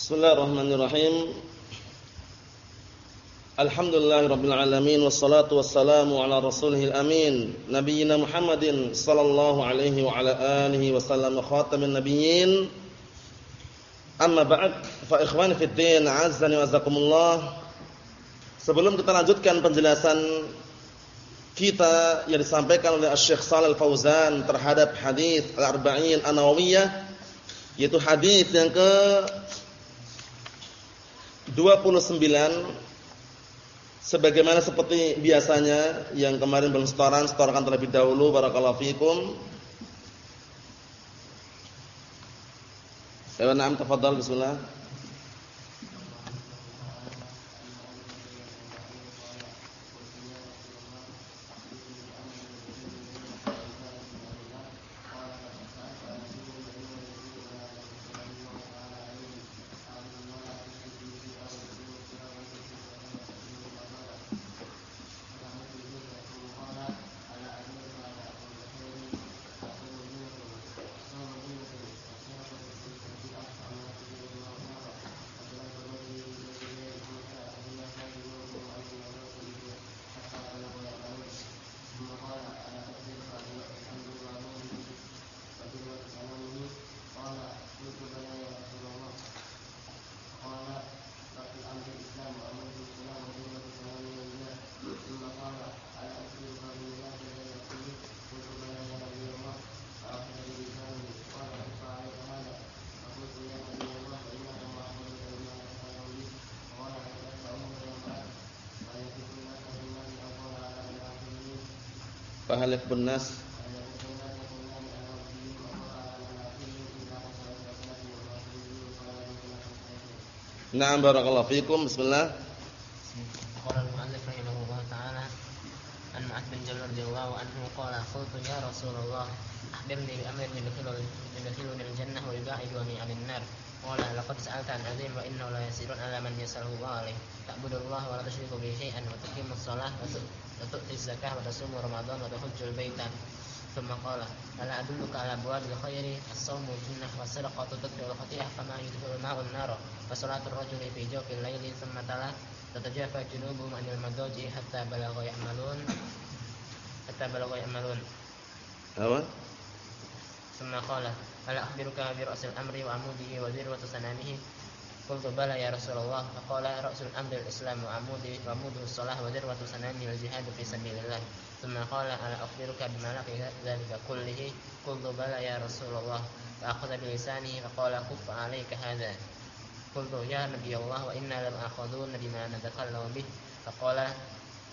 Bismillahirrahmanirrahim. Alhamdulillahirabbil alamin wassalatu wassalamu ala rasulihil amin nabiyyina Muhammadin sallallahu alaihi wa ala alihi wasallam khatamin nabiyyin. Amma ba'd fa ikhwani fid din, azzani wa azakumullah. Sebelum kita lanjutkan penjelasan kita yang disampaikan oleh Syekh Shalal Fauzan terhadap hadis Al-Arba'in An-Nawawiyah yaitu hadis yang ke 29 sebagaimana seperti biasanya yang kemarin belum setoran, setorkan terlebih dahulu barakallahu fikum. Ya, na'am tafadhal bismillah. Fahal yakbun nas Naam barakallahu fikum. Bismillah. Qala al-mu'allif rahimahullah ta'ala an Mu'adz bin Jabal radhiyallahu anhu qala qultu ya Rasulullah akhbirni bi amrin yudkhiluni al-jannah wa yub'iduni 'anil nar. Qala laqad sa'alta an 'azim wa innahu la yasirun 'ala man yasaluhu wa alayhi. Ta'budullaha wa la tusyriku bihi syai'an wa tuqimus shalah wa وتؤتي الزكاة وتصوم رمضان وتحج البيت ثم قال ألا أدلك على أبواب الخير الصوم والجنة والصدقة تطفئ الخطيئة كما يدخل الماء النار وصلاة الرجل في جوف الليل ثم تلا تتجافى جنوبهم عن المضاجع حتى بلغ يعملون حتى بلغ يعملون أوه. ثم قال ألا أخبرك برأس الأمر وعموده وذروة سنامه قلت بلى يا رسول الله. فقال رأس الأمر الإسلام وعموده وعموده الصلاة وذروة سنامه الجهاد في سبيل الله. ثم قال ألا أخبرك بما لقي ذلك كله؟ قلت بلى يا رسول الله. فأخذ بلسانه فقال كف عليك هذا. قلت يا نبي الله وإنا لم آخذون بما نتكلم به. فقال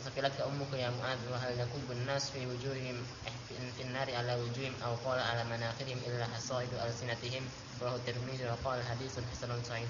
ثقلتك أمك يا معاذ وهل يكب الناس في وجوههم في النار على وجوههم؟ أو قال على مناخرهم إلا حصائد ألسنتهم؟ رواه الترمذي وقال حديث حسن صحيح.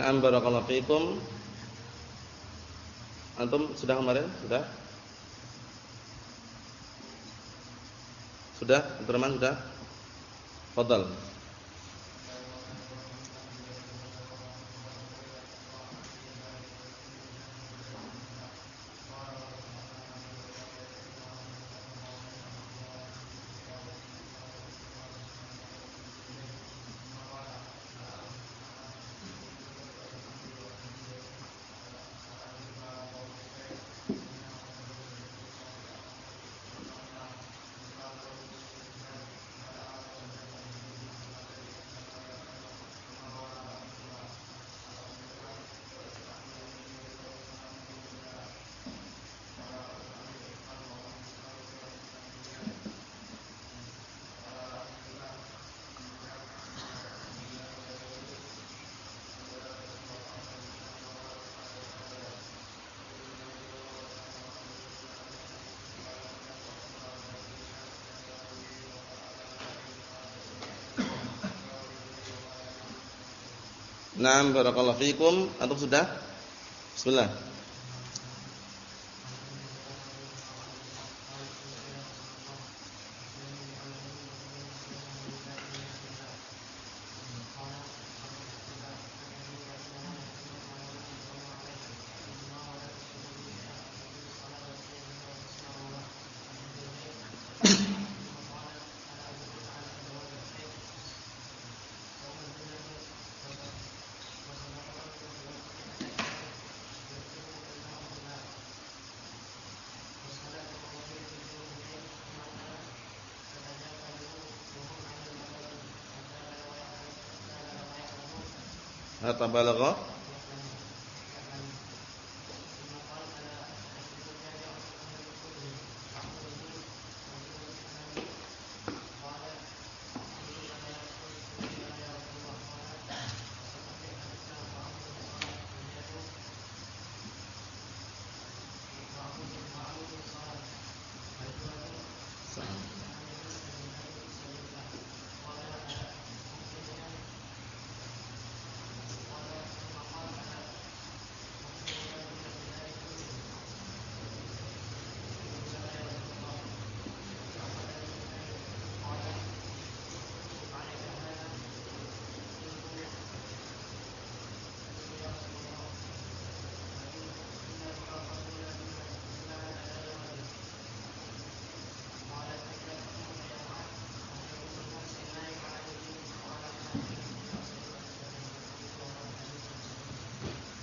Naam barakallahu fikum. Antum sudah kemarin? Sudah? Sudah? Abdurrahman sudah? Fadal. Naam barakallahu fikum. Antum sudah? Bismillah. Hatta balagha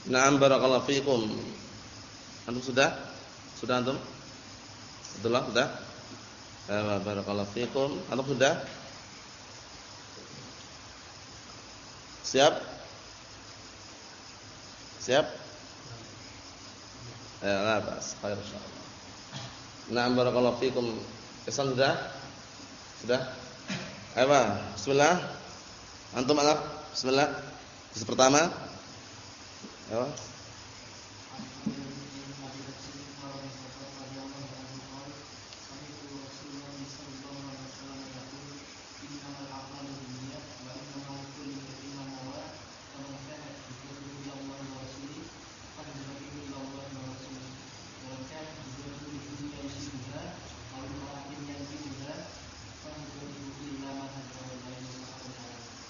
Naam barakallahu fiikum. Antum sudah? Sudah antum? Abdullah sudah? Ya, barakallahu fiikum. Antum sudah? Siap? Siap? Ya, la bas. Khair insyaallah. Naam barakallahu fiikum. Kesan sudah? Sudah? Ayo, bismillah. Antum anak, bismillah. Juz pertama. Ya.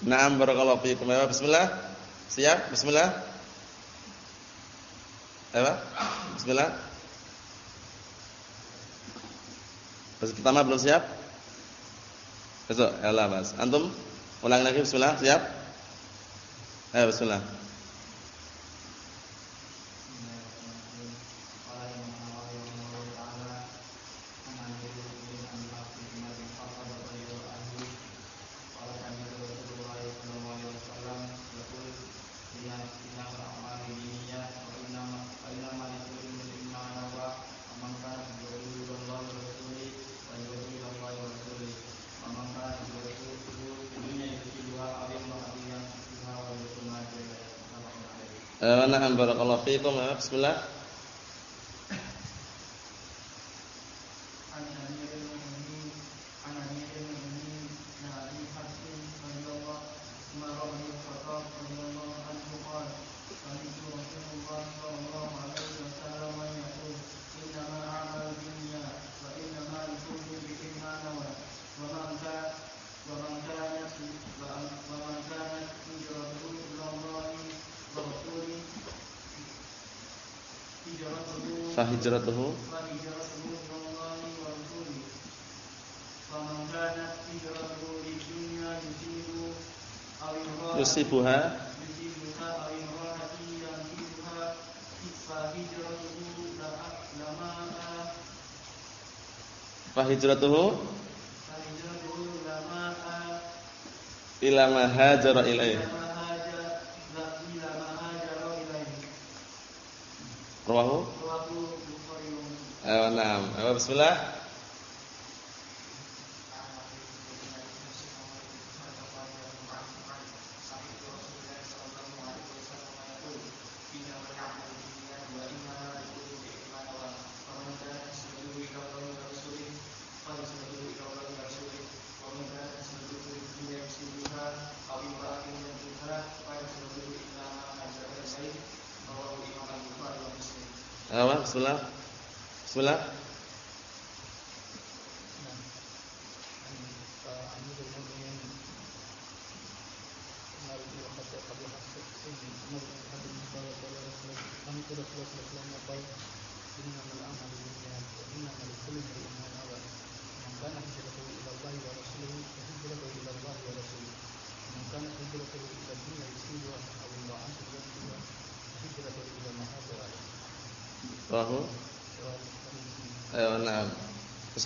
Naam barakallahu fiikum. Bismillah. Siap? Bismillah. Ayo. Bismillah. Pas pertama belum siap? Besok, ya Mas. Antum ulang lagi bismillah, siap? Ayo bismillah. Na'am barakallahu fiikum. Bismillah. Hijratuhu. Yusibuha. Fa hijratuhu. Ila ma hajara ilaihi bismillah. Bismillah. Bismillah.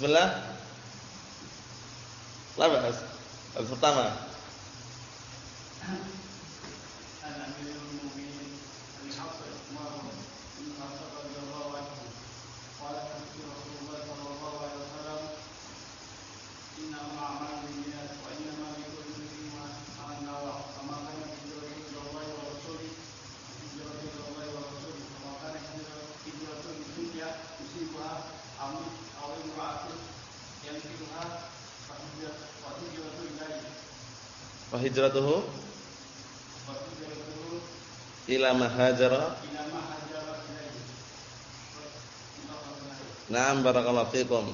Bismillah. Hijratuhu ila mahajara Naam barakallahu fikum.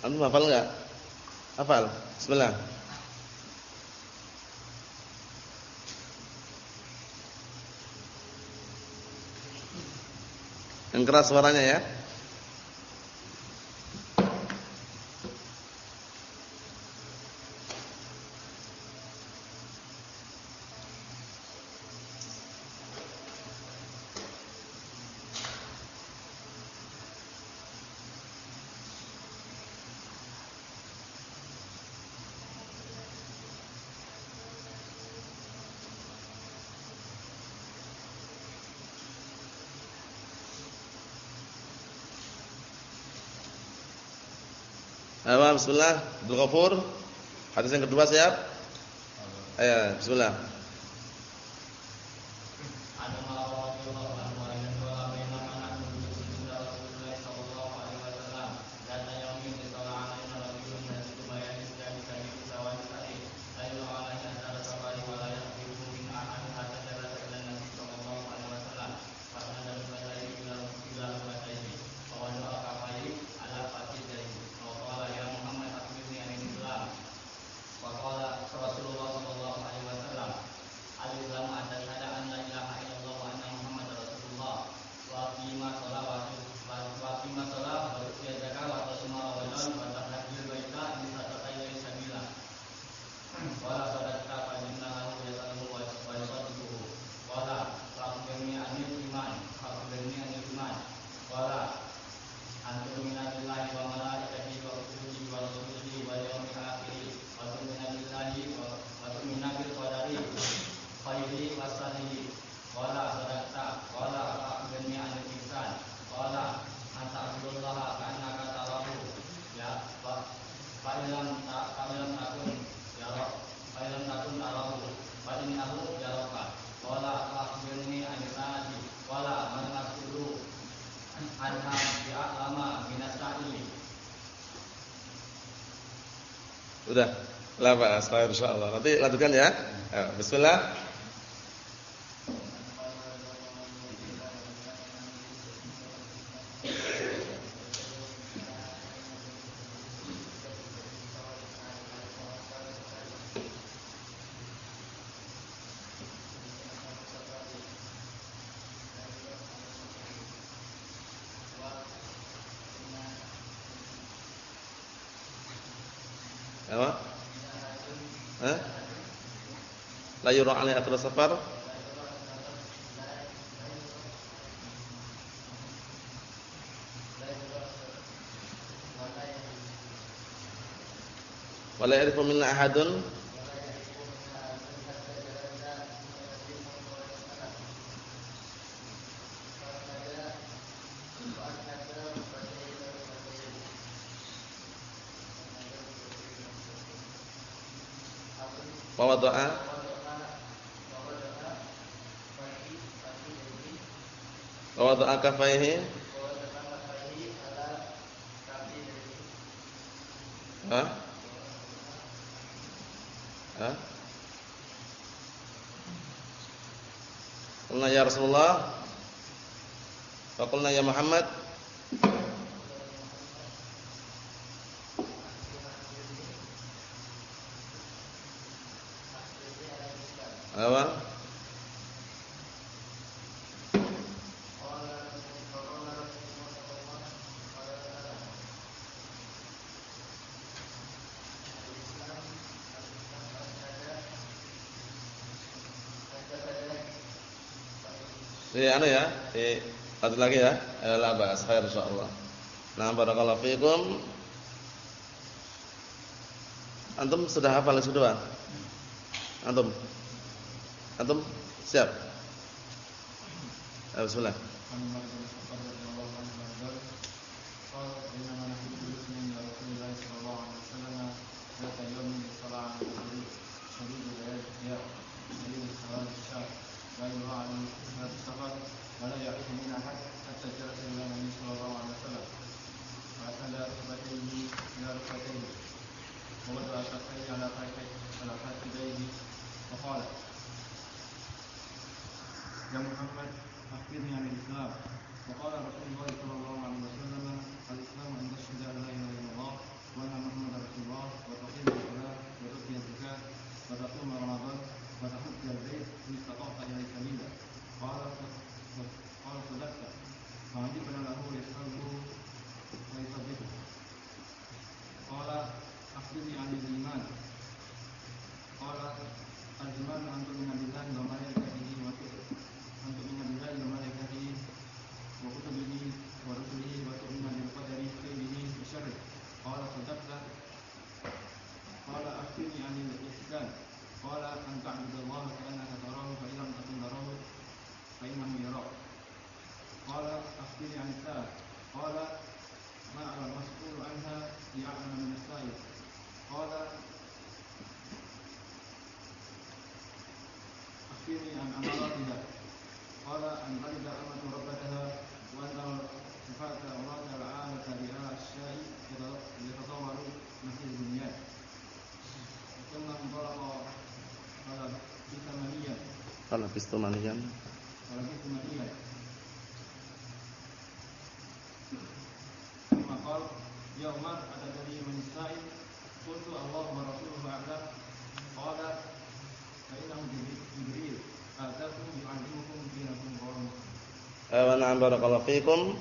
Antum hafal enggak? Hafal. Bismillah. Yang keras suaranya ya. Ayo, bismillah. Abdul Ghafur. Hadis yang kedua siap? Ayo, bismillah. Udah. La ba'as, insyaallah. Nanti lanjutkan ya bismillah. Apa? Hah? La yura alaihi athar safar? Wala ya'rifu minna ahadun wa wada'a kafaihi Hah? Hah? Qulna ya Rasulullah. Faqulna ya Muhammad Iya, anu ya. Eh, satu lagi ya. Eh, la khair insyaallah. Nah, barakallahu fikum. Antum sudah hafal yang kedua? Antum? Antum siap? Eh, bismillah. Kalau bis maniyan. Kalau bis maniyan. Maqal ya Umar ada Allah barakallahu.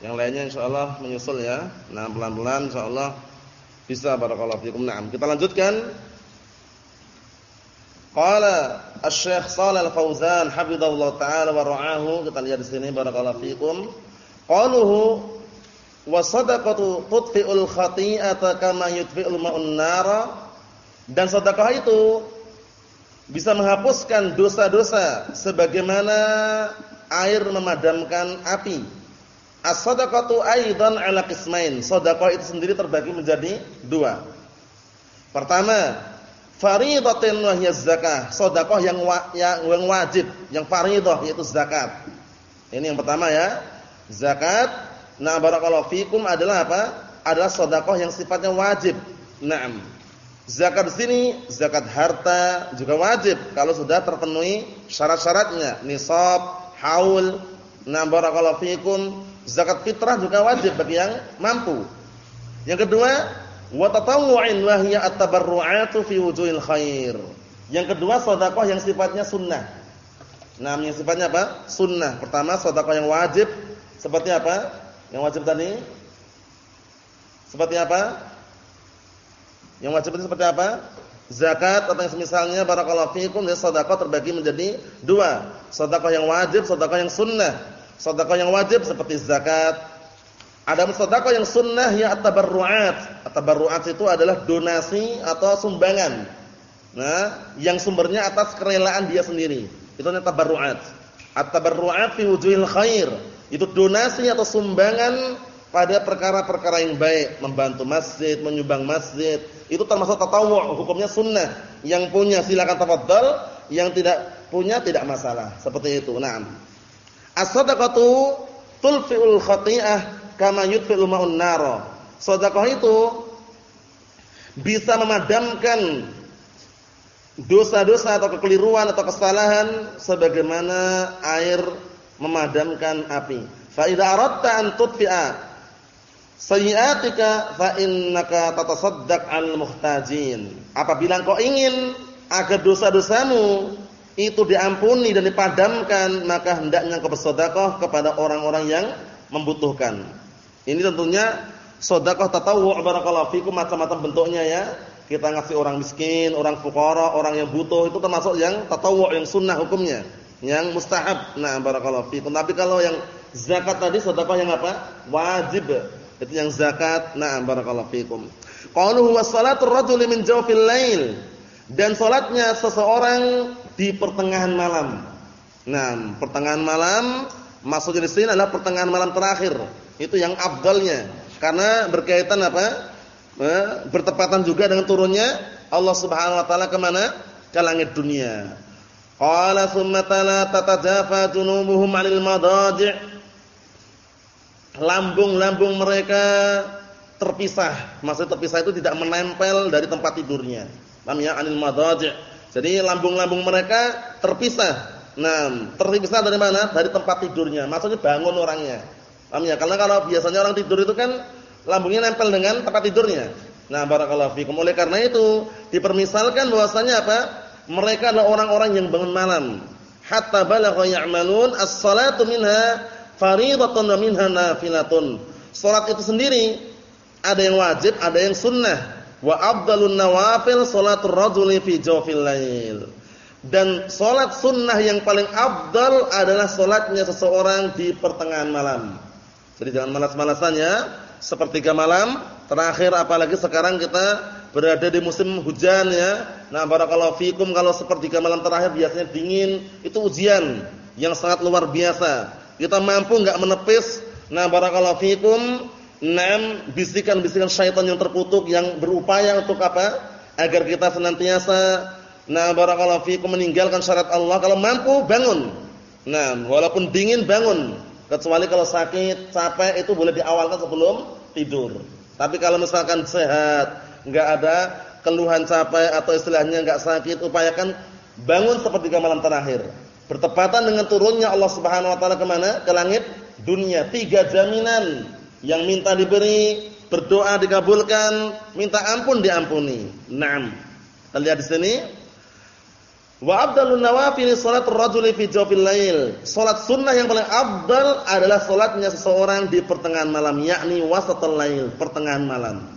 Yang lainnya insyaallah menyusul ya. Nah, pelan-pelan insyaallah bisa barakallahu fikum. Naam, kita lanjutkan. Qala Asy-Syaikh Shalal Fauzan hafizallahu taala wa ra'ahu kita lihat di sini barakallahu fikum. Qaluhu wa sadaqatu tudfi'ul khati'ata kama yudfi'ul ma'un nara dan sedekah itu bisa menghapuskan dosa-dosa sebagaimana air memadamkan api. As-sadaqatu aidan 'ala qismain. Sedekah itu sendiri terbagi menjadi dua. Pertama, faridatin wa hiya zakah, sedekah yang, yang wajib, yang faridah yaitu zakat. Ini yang pertama ya. Zakat, nah barakallahu fikum adalah apa? Adalah sedekah yang sifatnya wajib. Naam. Zakat sini zakat harta juga wajib kalau sudah terpenuhi syarat-syaratnya, nisab, haul. Nah barakallahu fikum, zakat fitrah juga wajib bagi yang mampu. Yang kedua, Wa tatawwu'in wa at-tabarru'atu fi wujuhil khair. Yang kedua sedekah yang sifatnya sunnah. Nah, yang sifatnya apa? Sunnah. Pertama sedekah yang wajib seperti apa? Yang wajib tadi? Seperti apa? Yang wajib itu seperti apa? Zakat atau yang semisalnya barakallahu fikum ya sedekah terbagi menjadi dua. Sedekah yang wajib, sedekah yang sunnah. Sedekah yang wajib seperti zakat, ada sedekah yang sunnah ya at-tabarru'at. At-tabarru'at itu adalah donasi atau sumbangan. Nah, yang sumbernya atas kerelaan dia sendiri. Itu namanya tabarru'at. At-tabarru'at fi wujuhil khair. Itu donasi atau sumbangan pada perkara-perkara yang baik, membantu masjid, menyumbang masjid. Itu termasuk tatawwu', hukumnya sunnah. Yang punya silakan tafadhal, yang tidak punya tidak masalah. Seperti itu. Naam. As-sadaqatu tulfi'ul khati'ah kama yudfil ma'un nara. Sedekah itu bisa memadamkan dosa-dosa atau kekeliruan atau kesalahan sebagaimana air memadamkan api. Fa idza aradta an tudfi'a sayyi'atika fa innaka tatasaddaq 'al muhtajin. Apabila engkau ingin agar dosa-dosamu itu diampuni dan dipadamkan, maka hendaknya engkau bersedekah kepada orang-orang yang membutuhkan. Ini tentunya sedekah tatawwu' barakallahu fikum macam-macam bentuknya ya. Kita ngasih orang miskin, orang fuqara, orang yang butuh itu termasuk yang tatawwu' yang sunnah hukumnya yang mustahab. Nah, barakallahu fikum. Tapi kalau yang zakat tadi sedekah yang apa? Wajib. Itu yang zakat. Nah, barakallahu fikum. Qaluhu was-salatu ar-rajuli min jawfil lail. Dan salatnya seseorang di pertengahan malam. Nah, pertengahan malam maksudnya di sini adalah pertengahan malam terakhir. Itu yang abdalnya. Karena berkaitan apa? Eh, bertepatan juga dengan turunnya Allah Subhanahu wa taala ke mana? Ke langit dunia. Qala thumma tala tatajafa junubuhum 'anil madaji' Lambung-lambung mereka terpisah. Maksud terpisah itu tidak menempel dari tempat tidurnya. Paham ya? 'Anil madaji'. Jadi lambung-lambung mereka terpisah. Nah, terpisah dari mana? Dari tempat tidurnya. Maksudnya bangun orangnya. Paham ya? Karena kalau biasanya orang tidur itu kan lambungnya nempel dengan tempat tidurnya. Nah, barakallahu fikum. Oleh karena itu, dipermisalkan bahwasanya apa? mereka adalah orang-orang yang bangun malam hatta balagha ya'malun as-salatu minha fariidhatun wa minha nafilatun salat itu sendiri ada yang wajib ada yang sunnah wa afdalun nawafil salatul rajuli fi jawfil lail dan salat sunnah yang paling afdal adalah salatnya seseorang di pertengahan malam jadi jangan malas-malasannya sepertiga malam terakhir apalagi sekarang kita berada di musim hujan ya. Nah, barakallahu fikum kalau sepertiga malam terakhir biasanya dingin, itu ujian yang sangat luar biasa. Kita mampu enggak menepis nah barakallahu fikum enam bisikan-bisikan syaitan yang terkutuk yang berupaya untuk apa? Agar kita senantiasa nah barakallahu fikum meninggalkan syarat Allah kalau mampu bangun. Nah, walaupun dingin bangun. Kecuali kalau sakit, capek itu boleh diawalkan sebelum tidur. Tapi kalau misalkan sehat, enggak ada keluhan capek atau istilahnya enggak sakit, upayakan bangun sepertiga malam terakhir. Bertepatan dengan turunnya Allah Subhanahu wa taala ke mana? Ke langit dunia. Tiga jaminan yang minta diberi, berdoa dikabulkan, minta ampun diampuni. Naam. Kita lihat di sini. Wa afdalun nawafil salatul rajuli fi jawfil lail. Salat sunnah yang paling afdal adalah salatnya seseorang di pertengahan malam, yakni wasatul lail, pertengahan malam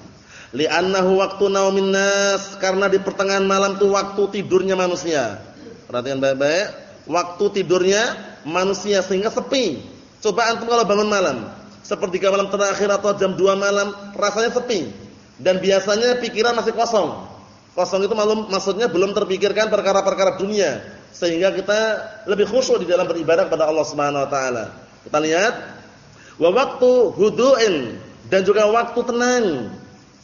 li'annahu waktu naumin nas karena di pertengahan malam itu waktu tidurnya manusia. Perhatikan baik-baik, waktu tidurnya manusia sehingga sepi. Coba antum kalau bangun malam, sepertiga malam terakhir atau jam 2 malam, rasanya sepi. Dan biasanya pikiran masih kosong. Kosong itu malum maksudnya belum terpikirkan perkara-perkara dunia, sehingga kita lebih khusyuk di dalam beribadah kepada Allah Subhanahu wa taala. Kita lihat wa waktu hudu'in dan juga waktu tenang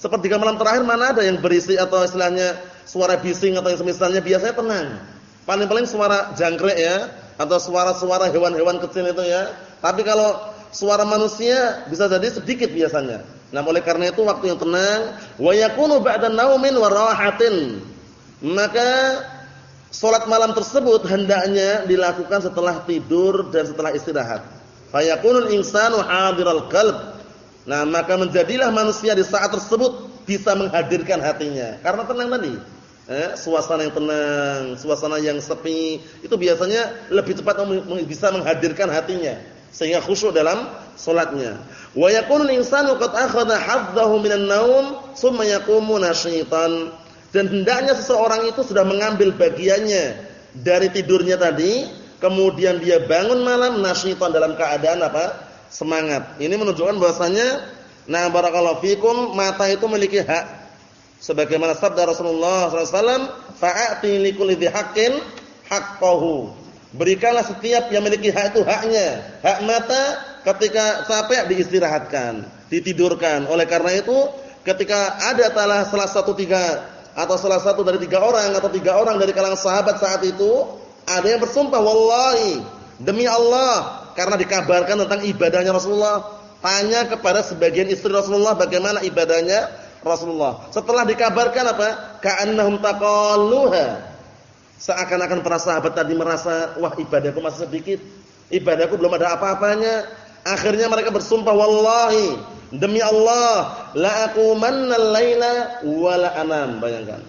Sepertiga malam terakhir mana ada yang berisi atau istilahnya suara bising atau yang semisalnya biasanya tenang. Paling-paling suara jangkrik ya atau suara-suara hewan-hewan kecil itu ya. Tapi kalau suara manusia bisa jadi sedikit biasanya. Nah, oleh karena itu waktu yang tenang wa yakunu ba'da naumin wa rahatin. Maka salat malam tersebut hendaknya dilakukan setelah tidur dan setelah istirahat. Fayakunul insanu hadiral qalb Nah, maka menjadilah manusia di saat tersebut bisa menghadirkan hatinya. Karena tenang tadi. Eh, suasana yang tenang, suasana yang sepi, itu biasanya lebih cepat bisa menghadirkan hatinya sehingga khusyuk dalam salatnya. Wa yakunul insanu qad akhadha haddahu minan naum tsumma yaqumu nasyitan. Dan hendaknya seseorang itu sudah mengambil bagiannya dari tidurnya tadi, kemudian dia bangun malam nasyitan dalam keadaan apa? semangat. Ini menunjukkan bahwasanya nah barakallahu fikum mata itu memiliki hak. Sebagaimana sabda Rasulullah SAW, fa'ati likulli haqqin haqqahu. Berikanlah setiap yang memiliki hak itu haknya. Hak mata ketika capek diistirahatkan, ditidurkan. Oleh karena itu, ketika ada salah salah satu tiga atau salah satu dari tiga orang atau tiga orang dari kalangan sahabat saat itu ada yang bersumpah wallahi demi Allah karena dikabarkan tentang ibadahnya Rasulullah. Tanya kepada sebagian istri Rasulullah bagaimana ibadahnya Rasulullah. Setelah dikabarkan apa? Ka'annahum taqalluha. Seakan-akan para sahabat tadi merasa, wah ibadahku masih sedikit. Ibadahku belum ada apa-apanya. Akhirnya mereka bersumpah, wallahi, demi Allah, la aqumanna al-laila wa la anam. Bayangkan.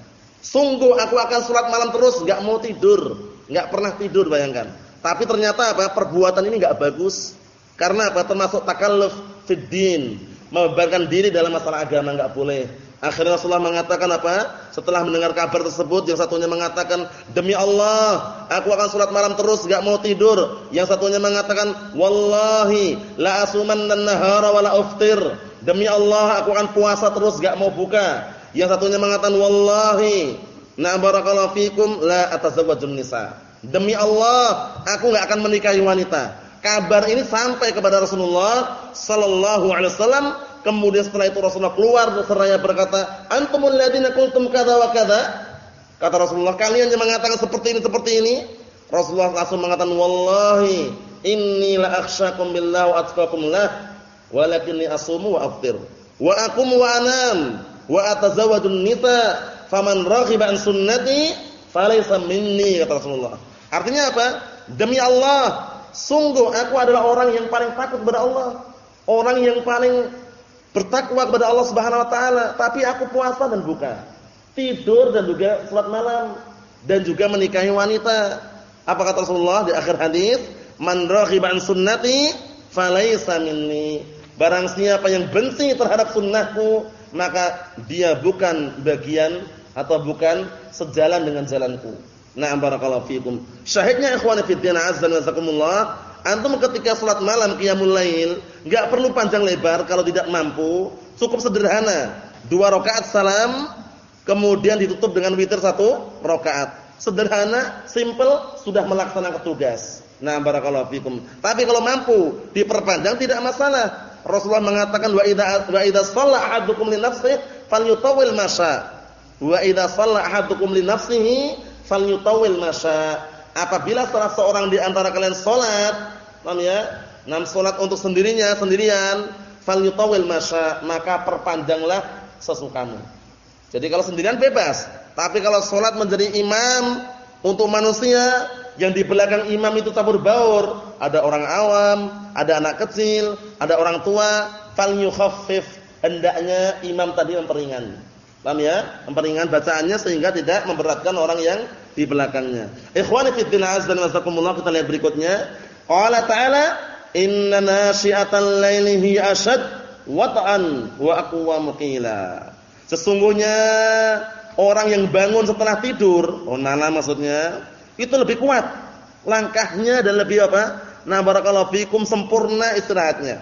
Sungguh aku akan salat malam terus, enggak mau tidur, enggak pernah tidur, bayangkan. Tapi ternyata apa? Perbuatan ini enggak bagus. Karena apa? Termasuk takalluf fid din, membebankan diri dalam masalah agama enggak boleh. Akhirnya Rasulullah mengatakan apa? Setelah mendengar kabar tersebut, yang satunya mengatakan, "Demi Allah, aku akan salat malam terus, enggak mau tidur." Yang satunya mengatakan, "Wallahi, la asuman an-nahara wa la uftir." Demi Allah, aku akan puasa terus, enggak mau buka. Yang satunya mengatakan, "Wallahi, na barakallahu fikum la atazawwajun nisa." Demi Allah, aku enggak akan menikahi wanita. Kabar ini sampai kepada Rasulullah sallallahu alaihi wasallam Kemudian setelah itu Rasulullah keluar seraya berkata, "Antumul ladzina qultum kadza wa kadza?" Kata Rasulullah, "Kalian yang mengatakan seperti ini seperti ini?" Rasulullah langsung mengatakan, "Wallahi, inni la akhsyakum billahi wa atqakum lah, walakinni asumu wa aftir, wa aqum wa anam, wa atazawwajun nisa, faman raghiba an sunnati falaysa minni," kata Rasulullah. Artinya apa? Demi Allah, sungguh aku adalah orang yang paling takut kepada Allah, orang yang paling bertakwa kepada Allah Subhanahu wa taala, tapi aku puasa dan buka. Tidur dan juga salat malam dan juga menikahi wanita. Apa kata Rasulullah di akhir hadis? Man raghiba sunnati falaysa minni. Barang siapa yang benci terhadap sunnahku, maka dia bukan bagian atau bukan sejalan dengan jalanku. Na'am barakallahu fikum. Syahidnya ikhwani fi din azza wa jazakumullah, Antum ketika salat malam qiyamul lail, enggak perlu panjang lebar kalau tidak mampu, cukup sederhana. Dua rakaat salam, kemudian ditutup dengan witir satu rakaat. Sederhana, simple, sudah melaksanakan tugas. Nah, barakallahu fikum. Tapi kalau mampu diperpanjang tidak masalah. Rasulullah mengatakan wa idza wa idza shalla ahadukum li nafsihi falyutawwil masya. Wa idza shalla ahadukum li nafsihi falyutawwil masya apabila salah seorang di antara kalian salat, paham ya? Nam salat untuk sendirinya, sendirian, falyutawil masya, maka perpanjanglah sesukamu. Jadi kalau sendirian bebas, tapi kalau salat menjadi imam untuk manusia yang di belakang imam itu tabur baur, ada orang awam, ada anak kecil, ada orang tua, falyukhaffif, hendaknya imam tadi memperingan. Paham ya? Memperingan bacaannya sehingga tidak memberatkan orang yang di belakangnya. Ikhwani fi din azza wa jazakumullah kita lihat berikutnya. Qala ta'ala inna nasyi'atal laili hiya ashad wata'an wa aqwa muqila. Sesungguhnya orang yang bangun setelah tidur, oh nana maksudnya, itu lebih kuat langkahnya dan lebih apa? Nah barakallahu fikum sempurna istirahatnya.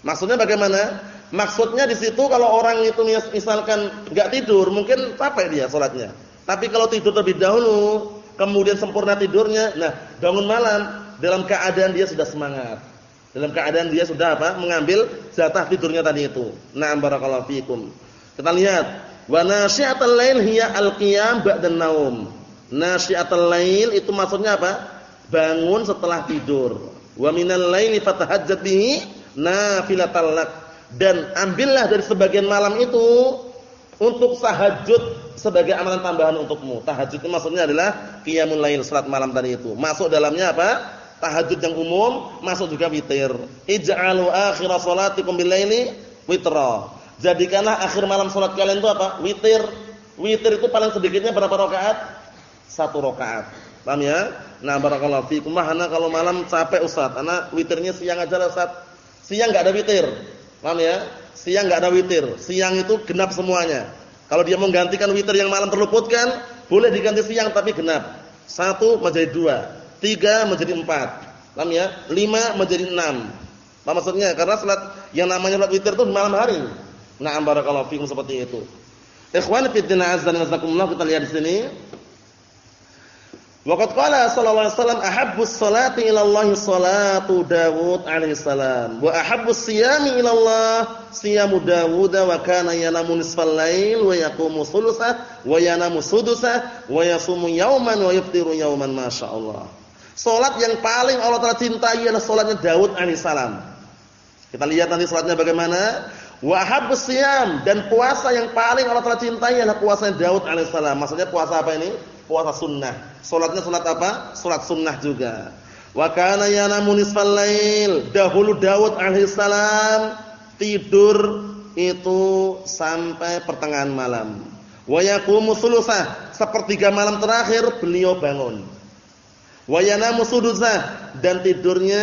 Maksudnya bagaimana? Maksudnya di situ kalau orang itu misalkan enggak tidur, mungkin capek dia salatnya. Tapi kalau tidur terlebih dahulu, kemudian sempurna tidurnya, nah bangun malam dalam keadaan dia sudah semangat. Dalam keadaan dia sudah apa? Mengambil jatah tidurnya tadi itu. Na'am barakallahu fikum. Kita lihat, wa nasyiatul lail hiya al-qiyam ba'da naum. Nasyiatul lail itu maksudnya apa? Bangun setelah tidur. Wa minal laili fatahajjat bihi nafilatal lak. Dan ambillah dari sebagian malam itu untuk tahajud sebagai amalan tambahan untukmu. Tahajud itu maksudnya adalah qiyamul lail, salat malam tadi itu. Masuk dalamnya apa? Tahajud yang umum, masuk juga witir. Ij'alu akhir salatikum bil laili witra. Jadikanlah akhir malam salat kalian itu apa? Witir. Witir itu paling sedikitnya berapa rakaat? Satu rakaat. Paham ya? Nah, barakallahu fikum. Mahana kalau malam capek Ustaz, karena witirnya siang aja lah Ustaz. Siang enggak ada witir. Paham ya? Siang enggak ada witir. Siang itu genap semuanya. Kalau dia menggantikan witir yang malam terluputkan, boleh diganti siang tapi genap. Satu menjadi dua, tiga menjadi empat, paham ya? Lima menjadi enam. Apa maksudnya? Karena salat yang namanya salat witir itu malam hari. Na'am barakallahu fikum seperti itu. Ikhwan fi din azza wa kita lihat di sini. Waqad qala sallallahu alaihi wasallam ahabbus salati ila Allah salatu Dawud alaihi salam wa ahabbus siyami ila Allah siyamu Dawud wa kana yanamu nisfal lail wa yaqumu thulutsah wa yanamu sudusah wa yasumu yawman wa yaftiru yawman masyaallah. Salat yang paling Allah Taala cintai adalah salatnya Dawud alaihi salam. Kita lihat nanti salatnya bagaimana. Wa ahabbus siyam dan puasa yang paling Allah Taala cintai adalah puasanya Daud alaihi salam. Maksudnya puasa apa ini? Puasa sunnah. Salatnya salat apa? Salat sunnah juga. Wa kana yanamu. Dahulu Daud alaihissalam tidur itu sampai pertengahan malam. Wa yaqumu sulusah. Sepertiga malam terakhir beliau bangun. Wa yanamu sudusah dan tidurnya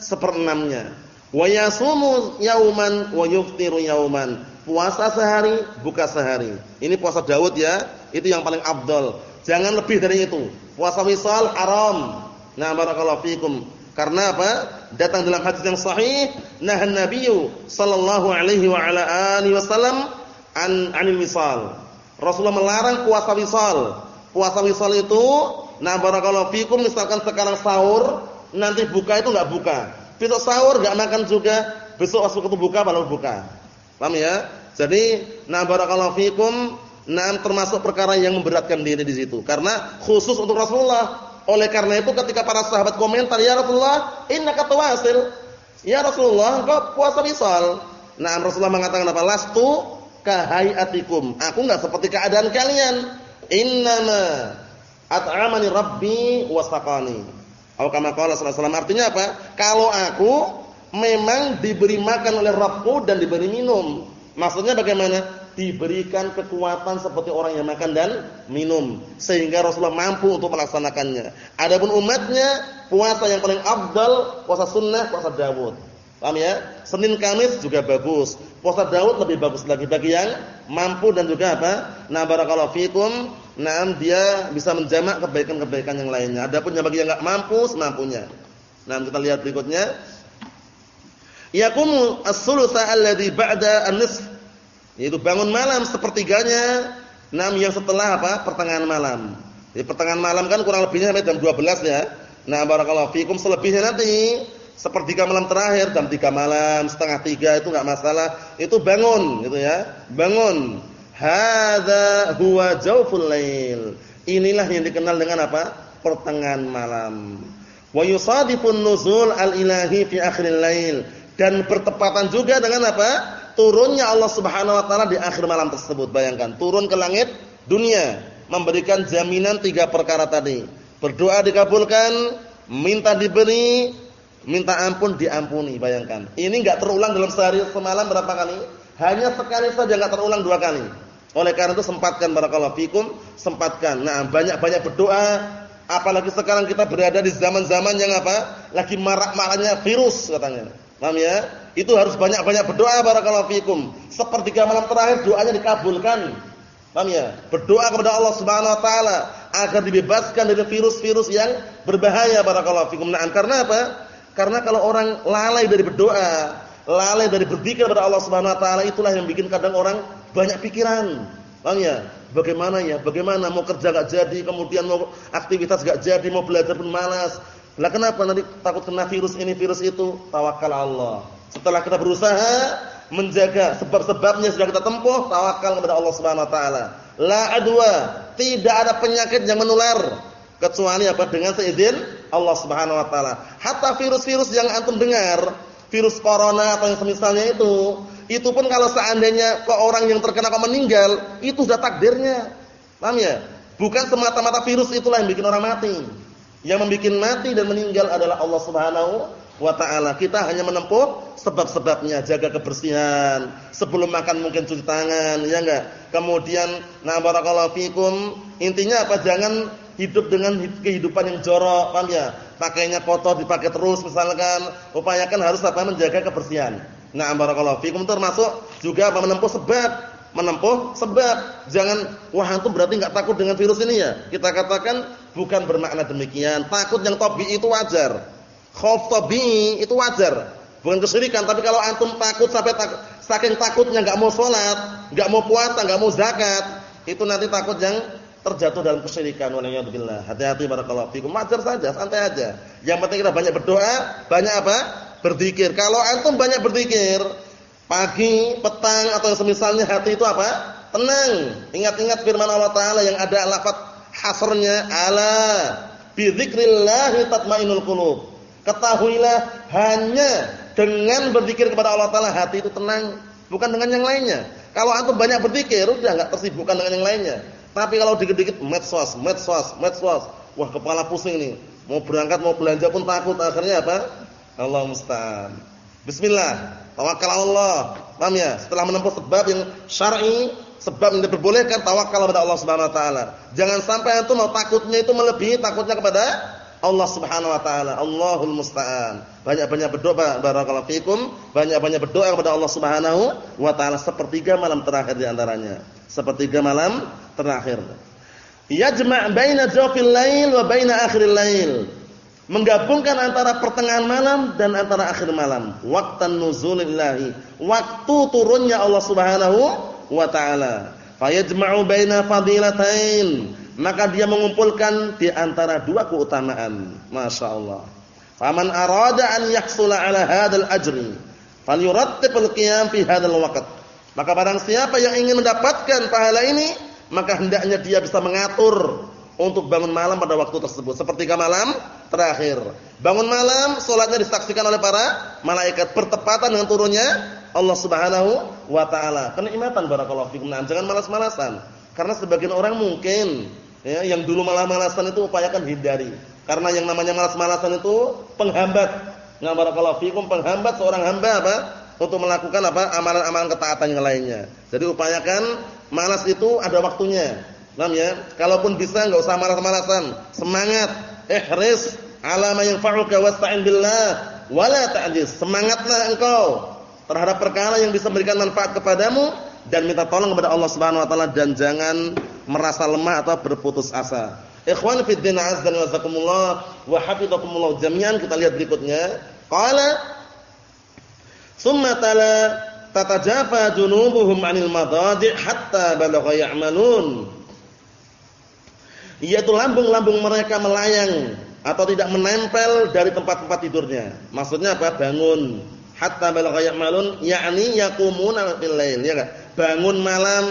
seperenamnya. Wa yasumu yauman wa yuftiru yauman. Puasa sehari, buka sehari. Ini puasa Daud ya, itu yang paling abdul. Jangan lebih dari itu. Puasa wisal haram. Nah, barakallahu fikum. Karena apa? Datang dalam hadis yang sahih, nah Nabi sallallahu alaihi wa ala alihi wasallam an anil wisal. Rasulullah melarang puasa wisal. Puasa wisal itu, nah barakallahu fikum misalkan sekarang sahur, nanti buka itu enggak buka. Besok sahur enggak makan juga, besok waktu buka baru buka. Paham ya? Jadi, nah barakallahu fikum, nah termasuk perkara yang memberatkan diri di situ. Karena khusus untuk Rasulullah oleh karena itu ketika para sahabat komentar, "Ya Rasulullah, innaka tawasil." Ya Rasulullah, engkau puasa wisal. Nah, Rasulullah mengatakan apa? Lastu kahayatikum. Aku enggak seperti keadaan kalian. Innama at'amani rabbi wasaqani. Atau kama qala sallallahu artinya apa? Kalau aku memang diberi makan oleh Rabbku dan diberi minum. Maksudnya bagaimana? Diberikan kekuatan seperti orang yang makan dan minum sehingga Rasulullah mampu untuk melaksanakannya. Adapun umatnya puasa yang paling afdal puasa sunnah puasa Daud. Paham ya? Senin Kamis juga bagus. Puasa Daud lebih bagus lagi bagi yang mampu dan juga apa? Nah barakallahu fikum, nah dia bisa menjamak kebaikan-kebaikan yang lainnya. Adapun yang bagi yang enggak mampu semampunya. Nah kita lihat berikutnya. Yaqumu as-sulusa alladhi ba'da an-nisf yaitu bangun malam sepertiganya enam yang setelah apa? pertengahan malam. Jadi pertengahan malam kan kurang lebihnya sampai jam 12 ya. Nah, barakallahu fikum selebihnya nanti sepertiga malam terakhir jam 3 malam, setengah 3 itu enggak masalah. Itu bangun gitu ya. Bangun. Hadza huwa jawful lail. Inilah yang dikenal dengan apa? pertengahan malam. Wa yusadifun nuzul al-ilahi fi akhiril lail dan bertepatan juga dengan apa? Turunnya Allah Subhanahu wa taala di akhir malam tersebut. Bayangkan, turun ke langit dunia memberikan jaminan tiga perkara tadi. Berdoa dikabulkan, minta diberi, minta ampun diampuni. Bayangkan. Ini enggak terulang dalam sehari semalam berapa kali? Hanya sekali saja enggak terulang dua kali. Oleh karena itu sempatkan barakallahu fikum, sempatkan. Nah, banyak-banyak berdoa, apalagi sekarang kita berada di zaman-zaman yang apa? Lagi marak-maraknya virus katanya. Paham ya? Itu harus banyak-banyak berdoa barakallahu fikum. Sepertiga malam terakhir doanya dikabulkan. Paham ya? Berdoa kepada Allah Subhanahu wa taala agar dibebaskan dari virus-virus yang berbahaya barakallahu fikum. Nah, karena apa? Karena kalau orang lalai dari berdoa, lalai dari berzikir kepada Allah Subhanahu wa taala itulah yang bikin kadang orang banyak pikiran. Paham ya? Bagaimana ya? Bagaimana mau kerja enggak jadi, kemudian mau aktivitas enggak jadi, mau belajar pun malas lah kenapa nanti takut kena virus ini, virus itu? Tawakal Allah. Setelah kita berusaha menjaga sebab-sebabnya sudah kita tempuh, tawakal kepada Allah Subhanahu wa taala. La adwa, tidak ada penyakit yang menular kecuali apa dengan seizin Allah Subhanahu wa taala. Hatta virus-virus yang antum dengar, virus corona atau yang semisalnya itu, itu pun kalau seandainya ke orang yang terkena kok meninggal, itu sudah takdirnya. Paham ya? Bukan semata-mata virus itulah yang bikin orang mati. Yang membuat mati dan meninggal adalah Allah Subhanahu wa taala. Kita hanya menempuh sebab-sebabnya, jaga kebersihan, sebelum makan mungkin cuci tangan, ya enggak? Kemudian na barakallahu fikum, intinya apa? Jangan hidup dengan kehidupan yang jorok, paham ya? Pakainya kotor dipakai terus misalkan, upayakan harus apa? menjaga kebersihan. Nah, barakallahu fikum termasuk juga apa menempuh sebab menempuh sebab jangan wah antum berarti enggak takut dengan virus ini ya kita katakan bukan bermakna demikian. Takut yang tabi itu wajar. Khauf itu wajar. Bukan kesyirikan, tapi kalau antum takut sampai takut, saking takutnya enggak mau salat, enggak mau puasa, enggak mau zakat, itu nanti takut yang terjatuh dalam kesyirikan waliyadzubillah. Hati-hati barakallahu fikum. Wajar saja, santai aja. Yang penting kita banyak berdoa, banyak apa? Berzikir. Kalau antum banyak berzikir, pagi, petang atau semisalnya hati itu apa? Tenang. Ingat-ingat firman Allah taala yang ada lafaz hasrnya ala bi dzikrillah tatmainul qulub. Ketahuilah hanya dengan berzikir kepada Allah taala hati itu tenang, bukan dengan yang lainnya. Kalau antum banyak berzikir udah enggak tersibukkan dengan yang lainnya. Tapi kalau dikit-dikit medsos, medsos, medsos, wah kepala pusing nih. Mau berangkat mau belanja pun takut akhirnya apa? Allah musta'an. Bismillah, tawakal Allah. Paham ya? Setelah menempuh sebab yang syar'i, sebab yang diperbolehkan tawakal kepada Allah Subhanahu wa taala. Jangan sampai antum mau takutnya itu melebihi takutnya kepada Allah Subhanahu wa taala. Allahul musta'an. Banyak-banyak berdoa barakallahu fikum, banyak-banyak berdoa kepada Allah Subhanahu wa taala sepertiga malam terakhir di antaranya. Sepertiga malam terakhir. Yajma' baina jawfil lail wa baina akhiril lail. Menggabungkan antara pertengahan malam dan antara akhir malam. Waqtan nuzulillahi. Waktu turunnya Allah Subhanahu wa taala. Fayajma'u baina fadilatain maka dia mengumpulkan di antara dua keutamaan. Masya Allah. Faman arada an yahsula ala hadal ajri, falyurattib al-qiyam fi hadal waqt. Maka barang siapa yang ingin mendapatkan pahala ini, maka hendaknya dia bisa mengatur untuk bangun malam pada waktu tersebut. Sepertiga malam terakhir. Bangun malam, solatnya disaksikan oleh para malaikat bertepatan dengan turunnya Allah Subhanahu wa taala. Kenikmatan barakallahu fikum. Nah, jangan malas-malasan. Karena sebagian orang mungkin Ya, yang dulu malas-malasan itu upayakan hindari. Karena yang namanya malas-malasan itu penghambat. Nah, barakallahu fikum penghambat seorang hamba apa? Untuk melakukan apa? amalan-amalan ketaatan yang lainnya. Jadi upayakan malas itu ada waktunya. Paham ya? Kalaupun bisa enggak usah malas-malasan. Semangat, ihris ala ma yanfa'uka wasta'in billah wala ta'jiz. Semangatlah engkau terhadap perkara yang bisa memberikan manfaat kepadamu dan minta tolong kepada Allah Subhanahu wa taala dan jangan merasa lemah atau berputus asa. Ikhwan fi din azza wa jazakumullah wa hafizakumullah jami'an kita lihat berikutnya. Qala Summa tala tatajafa junubuhum 'anil madadi' hatta balagha ya'malun. Yaitu lambung-lambung mereka melayang atau tidak menempel dari tempat-tempat tidurnya. Maksudnya apa? Bangun hatta balagha ya'malun yakni yaqumuna fil lail ya enggak? Bangun malam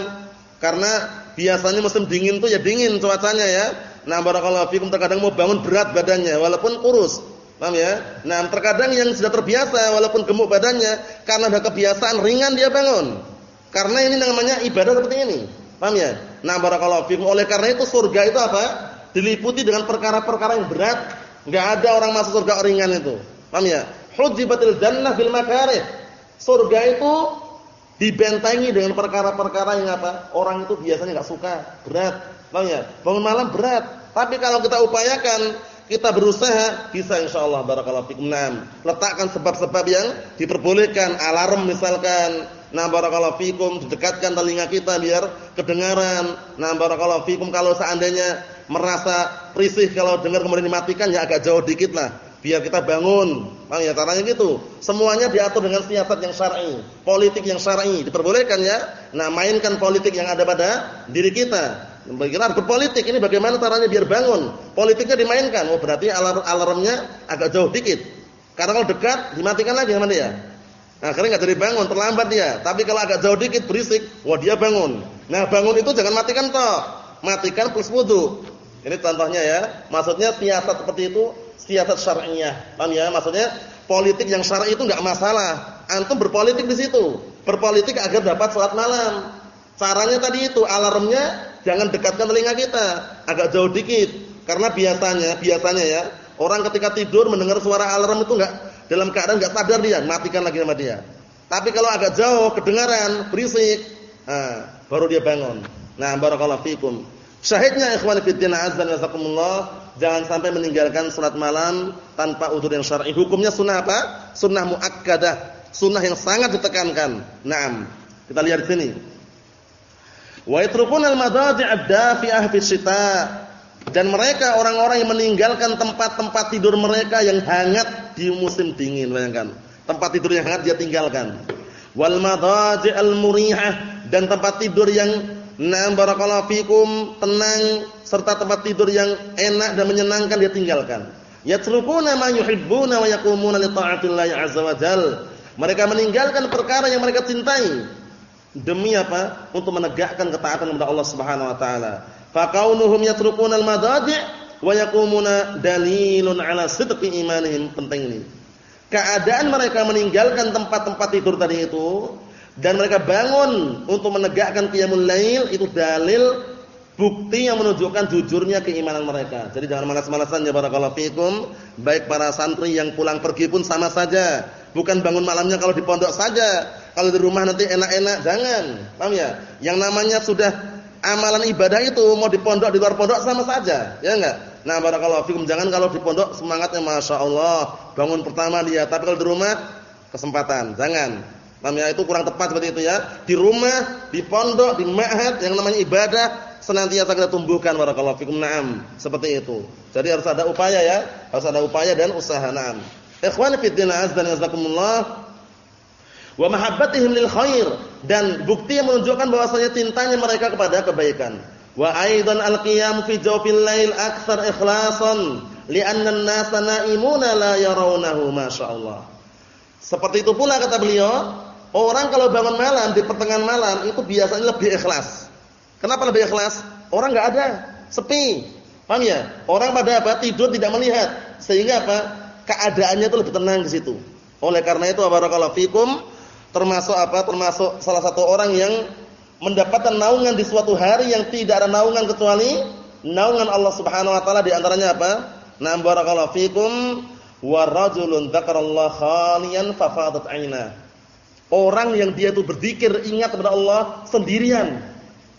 karena biasanya musim dingin tuh ya dingin cuacanya ya. Nah, barakallahu fikum terkadang mau bangun berat badannya walaupun kurus. Paham ya? Nah, terkadang yang sudah terbiasa walaupun gemuk badannya karena ada kebiasaan ringan dia bangun. Karena ini namanya ibadah seperti ini. Paham ya? Nah, barakallahu fikum oleh karena itu surga itu apa? Diliputi dengan perkara-perkara yang berat. Enggak ada orang masuk surga ringan itu. Paham ya? Hujibatil jannah bil makarih. Surga itu dibentengi dengan perkara-perkara yang apa? Orang itu biasanya enggak suka, berat. Paham ya? Bangun malam berat. Tapi kalau kita upayakan, kita berusaha bisa insyaallah barakallahu fikum. Naam. Letakkan sebab-sebab yang diperbolehkan, alarm misalkan. Nah barakallahu fikum, didekatkan telinga kita biar kedengaran. Nah barakallahu fikum kalau seandainya merasa risih kalau dengar kemudian dimatikan ya agak jauh dikit lah biar kita bangun. Paham ya caranya gitu. Semuanya diatur dengan siasat yang syar'i, politik yang syar'i. Diperbolehkan ya. Nah, mainkan politik yang ada pada diri kita. Bagaimana berpolitik ini bagaimana caranya biar bangun? Politiknya dimainkan. Oh, berarti alarm alarmnya agak jauh dikit. Karena kalau dekat dimatikan lagi sama dia. Nah, akhirnya enggak jadi bangun, terlambat dia. Tapi kalau agak jauh dikit berisik, wah dia bangun. Nah, bangun itu jangan matikan toh. Matikan plus wudu. Ini contohnya ya. Maksudnya siasat seperti itu siasat syar'iyah. Paham ya? Maksudnya politik yang syar'i itu enggak masalah. Antum berpolitik di situ. Berpolitik agar dapat salat malam. Caranya tadi itu alarmnya jangan dekatkan telinga kita, agak jauh dikit. Karena biasanya, biasanya ya, orang ketika tidur mendengar suara alarm itu enggak dalam keadaan enggak sadar dia, matikan lagi sama dia. Tapi kalau agak jauh kedengaran, berisik, nah, baru dia bangun. Nah, barakallahu fikum. Syahidnya ikhwan fillah azza wa jalla jangan sampai meninggalkan salat malam tanpa udzur yang syar'i. Hukumnya sunnah apa? Sunnah muakkadah, sunnah yang sangat ditekankan. Naam. Kita lihat di sini. Wa yatrukun al-madaji' ad-dafi'ah fi shita. Dan mereka orang-orang yang meninggalkan tempat-tempat tidur mereka yang hangat di musim dingin, bayangkan. Tempat tidur yang hangat dia tinggalkan. Wal madaji' al-murihah dan tempat tidur yang Nah, barakallahu fikum, tenang serta tempat tidur yang enak dan menyenangkan dia tinggalkan. Yatrukuna ma yuhibbuna wa yaqumuna li ta'atillahi azza wa jal. Mereka meninggalkan perkara yang mereka cintai demi apa? Untuk menegakkan ketaatan kepada Allah Subhanahu wa taala. Fa kaunuhum yatrukuna al-madaji' wa yaqumuna dalilun ala sidqi imanihim. Penting ini. Keadaan mereka meninggalkan tempat-tempat tidur tadi itu dan mereka bangun untuk menegakkan qiyamul lail itu dalil bukti yang menunjukkan jujurnya keimanan mereka. Jadi jangan malas-malasan ya barakallahu fikum. Baik para santri yang pulang pergi pun sama saja. Bukan bangun malamnya kalau di pondok saja. Kalau di rumah nanti enak-enak, jangan. Paham ya? Yang namanya sudah amalan ibadah itu mau di pondok di luar pondok sama saja, ya enggak? Nah, barakallahu fikum. Jangan kalau di pondok semangatnya Masya Allah, bangun pertama dia, tapi kalau di rumah kesempatan. Jangan. Namanya itu kurang tepat seperti itu ya. Di rumah, di pondok, di ma'had yang namanya ibadah senantiasa kita tumbuhkan barakallahu fikum. Naam, seperti itu. Jadi harus ada upaya ya, harus ada upaya dan usaha. Naam. Ikhwani fid din azza jazakumullah. Wa mahabbatihim lil khair dan bukti yang menunjukkan bahwasanya cintanya mereka kepada kebaikan. Wa aidan al-qiyam fi jawfil lail aktsar ikhlasan li'anna an-nasa na'imuna la yarawnahu masyaallah. Seperti itu pula kata beliau, Orang kalau bangun malam di pertengahan malam itu biasanya lebih ikhlas. Kenapa lebih ikhlas? Orang nggak ada, sepi. Paham ya? Orang pada apa? Tidur tidak melihat. Sehingga apa? Keadaannya itu lebih tenang di situ. Oleh karena itu barakallahu fikum termasuk apa? Termasuk salah satu orang yang mendapatkan naungan di suatu hari yang tidak ada naungan kecuali naungan Allah Subhanahu wa taala di antaranya apa? Na barakallahu fikum wa rajulun dzakarallaha khaliyan fafadat 'ainah Orang yang dia itu berzikir ingat kepada Allah sendirian.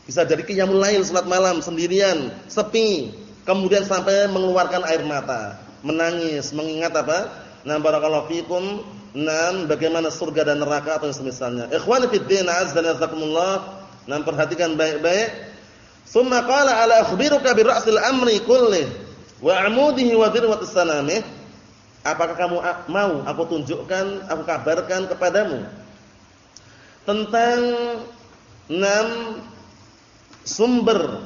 Bisa jadi qiyamul lail salat malam sendirian, sepi, kemudian sampai mengeluarkan air mata, menangis, mengingat apa? Nah barakallahu fikum, nan bagaimana surga dan neraka atau semisalnya. Ikhwani fid din azza wa jazakumullah, perhatikan baik-baik. Summa qala ala akhbiruka bi ra'sil amri kullih wa 'amudihi wa dirwatis sanamih. Apakah kamu mau aku tunjukkan, aku kabarkan kepadamu tentang enam sumber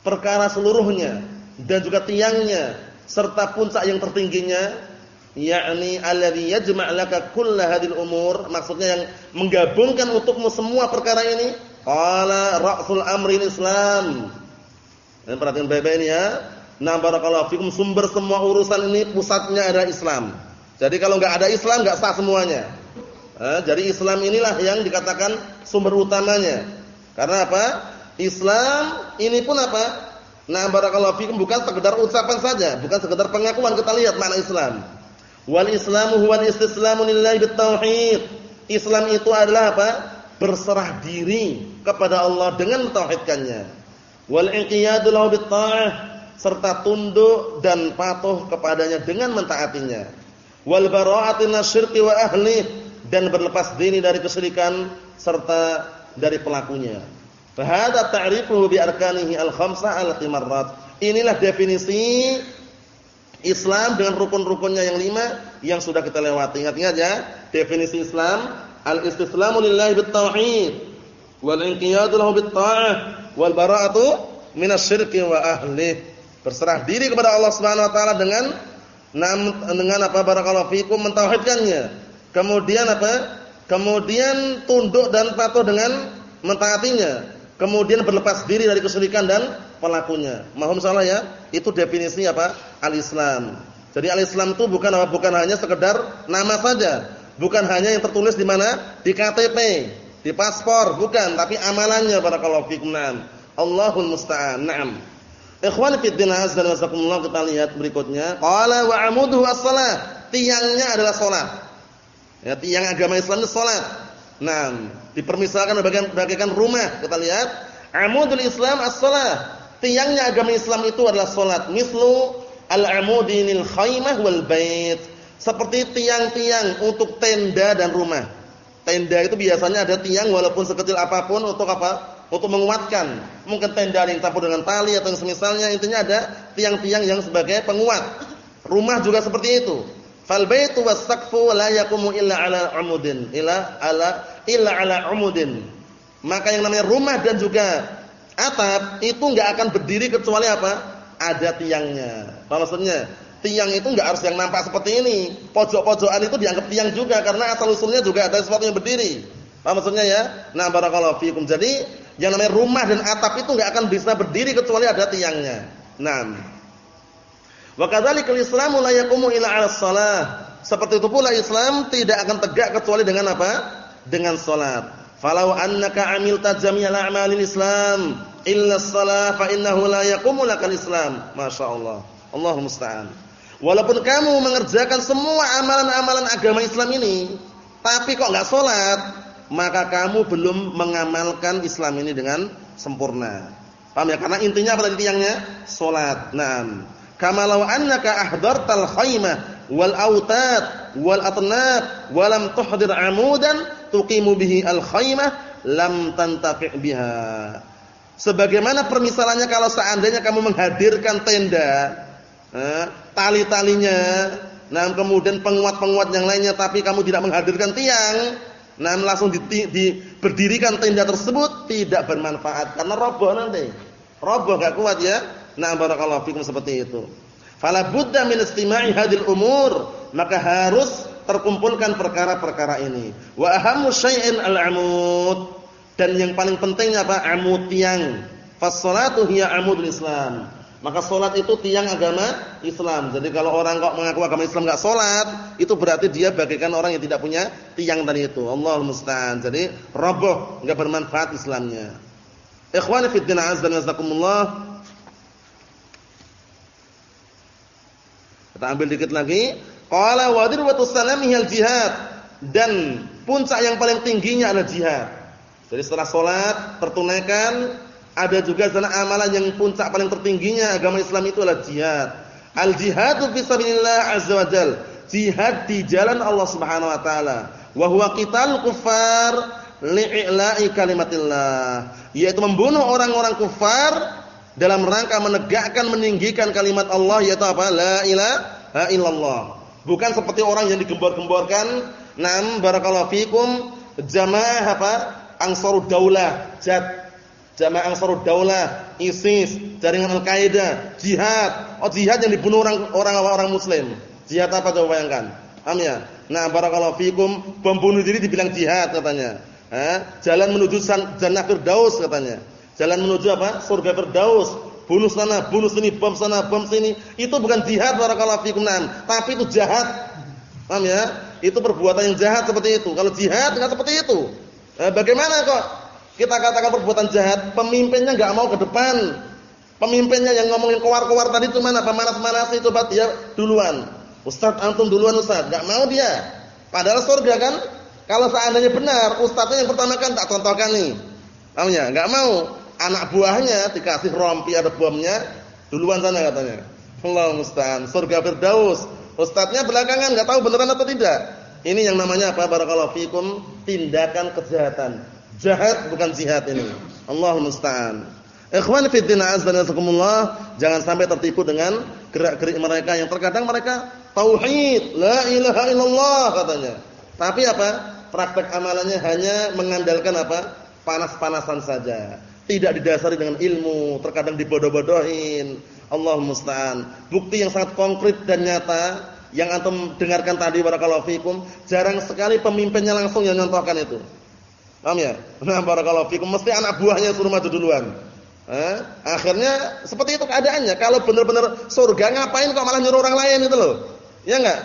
perkara seluruhnya dan juga tiangnya serta puncak yang tertingginya yakni alladhi yajma' laka kull hadhil umur maksudnya yang menggabungkan untukmu semua perkara ini qala ra'sul amri islam dan perhatikan baik-baik ini ya. Nah barakallahu fikum sumber semua urusan ini pusatnya adalah Islam. Jadi kalau enggak ada Islam enggak sah semuanya Eh, jadi Islam inilah yang dikatakan sumber utamanya. Karena apa? Islam ini pun apa? Nah, barakallahu fikum bukan sekedar ucapan saja, bukan sekedar pengakuan kita lihat makna Islam. Wal Islamu huwa istislamu lillahi bitauhid. Islam itu adalah apa? Berserah diri kepada Allah dengan mentauhidkannya. Wal inqiyadu lahu bitta'ah serta tunduk dan patuh kepadanya dengan mentaatinya. Wal bara'atu minasyirki wa ahlihi dan berlepas diri dari kesyirikan serta dari pelakunya. Fahada ta'rifuhu bi arkanihi al-khamsah allati marrat. Inilah definisi Islam dengan rukun-rukunnya yang lima yang sudah kita lewati. Ingat-ingat ya, definisi Islam al-istislamu lillahi bit-tauhid wal inqiyadu lahu bit-ta'ah wal bara'atu minasyirki wa ahlihi. Berserah diri kepada Allah Subhanahu wa taala dengan dengan apa barakallahu fikum mentauhidkannya Kemudian apa? Kemudian tunduk dan patuh dengan mentaatinya. Kemudian berlepas diri dari kesyirikan dan pelakunya. Mohon salah ya, itu definisi apa? Al-Islam. Jadi al-Islam itu bukan apa? Bukan hanya sekedar nama saja. Bukan hanya yang tertulis di mana? Di KTP, di paspor, bukan, tapi amalannya barakallahu fikum. Allahul musta'an. Naam. Ikhwan fi din azza wa kita lihat berikutnya. Qala wa amuduhu as-salah. Tiangnya adalah salat. Ya, tiang agama Islam itu salat. Nah, dipermisalkan bagian bagaikan rumah. Kita lihat, amudul Islam as-salah. Tiangnya agama Islam itu adalah salat. Mislu al-amudinil khaymah wal bait. Seperti tiang-tiang untuk tenda dan rumah. Tenda itu biasanya ada tiang walaupun sekecil apa pun untuk apa? Untuk menguatkan. Mungkin tenda yang campur dengan tali atau semisalnya intinya ada tiang-tiang yang sebagai penguat. Rumah juga seperti itu. Fal baitu was-saqfu la yaqumu illa ala umudin, illa ala illa ala umudin. Maka yang namanya rumah dan juga atap itu enggak akan berdiri kecuali apa? Ada tiangnya. Apa maksudnya? Tiang itu enggak harus yang nampak seperti ini. Pojok-pojokan itu dianggap tiang juga karena asal usulnya juga ada sesuatu yang berdiri. Apa maksudnya ya? Nah, barakallahu fiikum. Jadi, yang namanya rumah dan atap itu enggak akan bisa berdiri kecuali ada tiangnya. Nah, Wa kadzalikal Islamu la yaqumu illa 'ala shalah. Seperti itu pula Islam tidak akan tegak kecuali dengan apa? Dengan salat. Falau annaka amilta jami'al a'malil Islam illa shalah fa innahu la yaqumu lakal Islam. Masyaallah. Allahu musta'an. Walaupun kamu mengerjakan semua amalan-amalan agama Islam ini, tapi kok enggak salat, maka kamu belum mengamalkan Islam ini dengan sempurna. Paham ya? Karena intinya apa tadi tiangnya? Salat. Naam. Kama law annaka ahdartal khaymah wal autat wal atnab wa lam tuhdir amudan tuqimu bihi al khaymah lam tantafi' biha. Sebagaimana permisalannya kalau seandainya kamu menghadirkan tenda, tali-talinya, nah kemudian penguat-penguat yang lainnya tapi kamu tidak menghadirkan tiang, nah langsung di, di, berdirikan tenda tersebut tidak bermanfaat karena roboh nanti. Roboh gak kuat ya. Nah barakallahu fikum seperti itu. Fala budda min istima'i hadil umur, maka harus terkumpulkan perkara-perkara ini. Wa ahammu syai'in al-amud. Dan yang paling pentingnya apa? Amud tiang. Fas-salatu hiya amudul Islam. Maka salat itu tiang agama Islam. Jadi kalau orang kok mengaku agama Islam enggak salat, itu berarti dia bagaikan orang yang tidak punya tiang tadi itu. Allah musta'an. Jadi roboh, enggak bermanfaat Islamnya. Ikhwani fi din azza wa Kita ambil dikit lagi. Qala wa dirwatu salamihi al-jihad dan puncak yang paling tingginya adalah jihad. Jadi setelah salat tertunaikan ada juga sana amalan yang puncak paling tertingginya agama Islam itu adalah jihad. Al-jihadu fi sabilillah azza wa jal. Jihad di jalan Allah Subhanahu wa taala. Wa huwa qital kuffar li'ila'i kalimatillah yaitu membunuh orang-orang kufar dalam rangka menegakkan meninggikan kalimat Allah yaitu apa? La ilaha illallah. Bukan seperti orang yang digembor-gemborkan. Nam barakallahu fikum. Jamaah apa? Ansarud daulah. Jad. Jamaah ansarud daulah. ISIS. Jaringan Al-Qaeda. Jihad. Oh jihad yang dibunuh orang orang-orang muslim. Jihad apa coba bayangkan? Paham ya? Nah barakallahu fikum. Pembunuh diri dibilang jihad katanya. Eh, jalan menuju jannah firdaus katanya. Jalan menuju apa? Surga firdaus. Bunuh sana, bunuh sini, bom sana, bom sini. Itu bukan jihad barakallahu fikum nan, tapi itu jahat. Paham ya? Itu perbuatan yang jahat seperti itu. Kalau jihad enggak seperti itu. Eh, bagaimana kok kita katakan perbuatan jahat? Pemimpinnya enggak mau ke depan. Pemimpinnya yang ngomongin keluar-keluar tadi cuma apa manas-manas itu buat dia duluan. Ustaz antum duluan Ustaz, enggak mau dia. Padahal surga kan kalau seandainya benar, ustaznya yang pertama kan tak contohkan nih. Paham ya? Enggak mau. Anak buahnya dikasih rompi ada bomnya, duluan sana katanya. Allah musta'an. Surga Firdaus. Ustaznya belakangan enggak tahu beneran atau tidak. Ini yang namanya apa? Barakallahu fikum, tindakan kejahatan. Jahat bukan jihad ini. Allah musta'an. Ikhwan fi din wa jangan sampai tertipu dengan gerak-gerik mereka yang terkadang mereka tauhid, la ilaha illallah katanya. Tapi apa? praktek amalannya hanya mengandalkan apa? Panas-panasan saja. Tidak didasari dengan ilmu, terkadang dibodoh-bodohin. Allah musta'an. Bukti yang sangat konkret dan nyata yang antum dengarkan tadi barakallahu fikum, jarang sekali pemimpinnya langsung yang nyontohkan itu. Paham ya? Nah, barakallahu fikum mesti anak buahnya suruh maju duluan. Eh? Akhirnya seperti itu keadaannya. Kalau benar-benar surga ngapain kok malah nyuruh orang lain itu loh? Ya enggak?